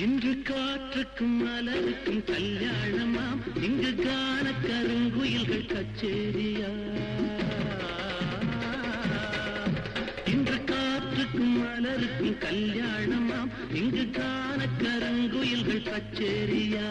இன்று காற்றுக்கும் மலருக்கும் கல்யாணமாம். இங்கு காண கருங்குயில்கள் கச்சேரியா. இன்று காற்றுக்கும் மலருக்கும் கல்யாணமாம். இங்கு காண கருங்குயில்கள் கச்சேரியா.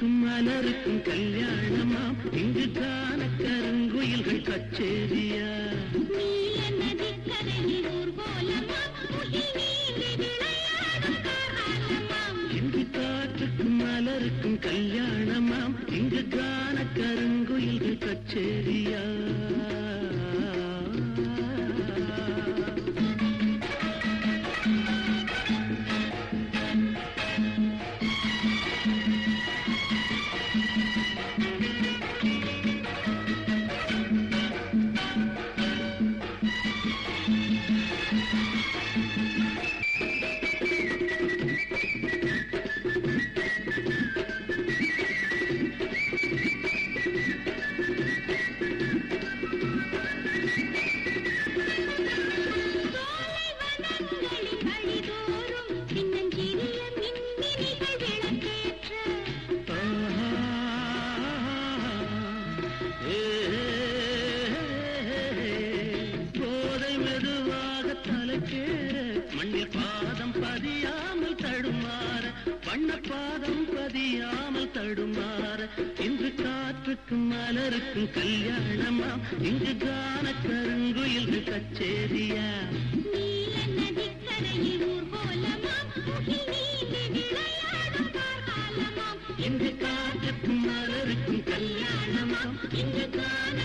காற்றுக்கும் மலருக்கும் கல்யாணமா? இங்கு காண கருங்குயில்கள் கச்சேரியா? இங்கு காற்றுக்கும் மலருக்கும் கல்யாணமாம் இங்கு காண கருங்குயில்கள் கச்சேரியா? Thank you. காற்றுக்கும் மலருக்கும் கல்யாணமா? இங்கு கான கருங்குயில்கள் கச்சேரியா. இங்கு காற்றுக்கும் மலருக்கும் கல்யாணமா? இங்கு கான